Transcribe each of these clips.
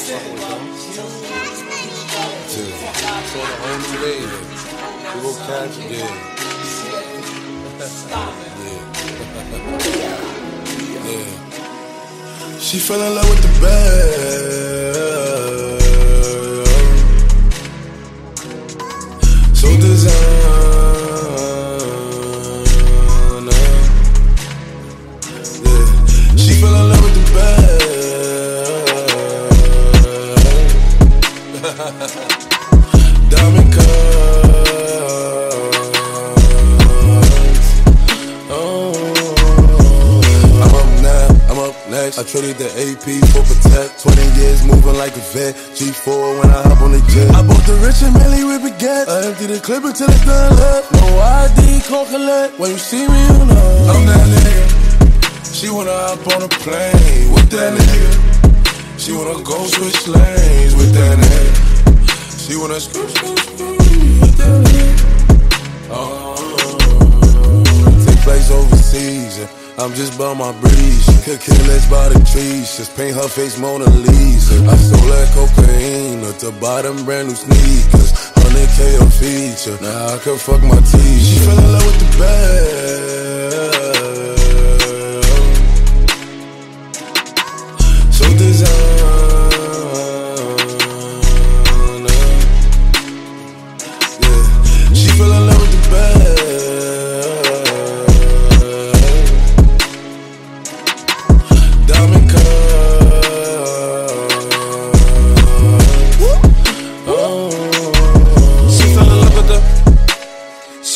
It's on whole new yeah. yeah. She fell in love with the bag. Next. I traded the AP for Protect. 20 years moving like a vet. G4 when I hop on the jet. I bought the Richard Mille with baguette. I empty the clip until it's done left. No ID, call collect. When you see me, you know. I'm that nigga. She wanna hop on a plane with that nigga. She wanna go switch lanes with that nigga. She wanna screw, screw, screw I'm just by my breeze. Could kill us by the trees. Just paint her face Mona Lisa. I stole that cocaine at the bottom, brand new sneakers. 100k a feature. Now I can fuck my teeth. She fell in love with the bag.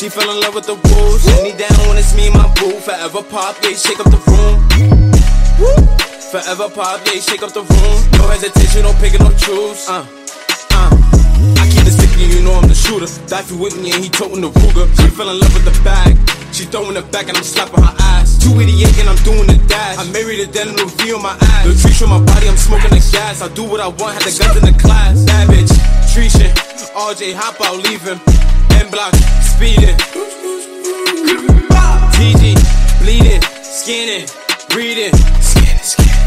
She fell in love with the rules. Me down when it's me and my boo. Forever pop, yeah, shake up the room. Forever pop, yeah, shake up the room. No hesitation, no picking, no choose. Uh, uh. You know I'm the shooter. For with me and he toting the Ruger. She fell in love with the bag. She throwing it back and I'm slapping her ass. 288 and I'm doing the dash. I married a denim no V on my ass. The tree on my body, I'm smoking the gas. I do what I want, had the guns in the class. Bitch, Trisha, RJ, hop out, leave him. M block, speeding. TG, bleeding, skinning, reading. Skinning, skinning.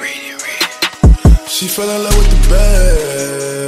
Reading, reading. She fell in love with the bag.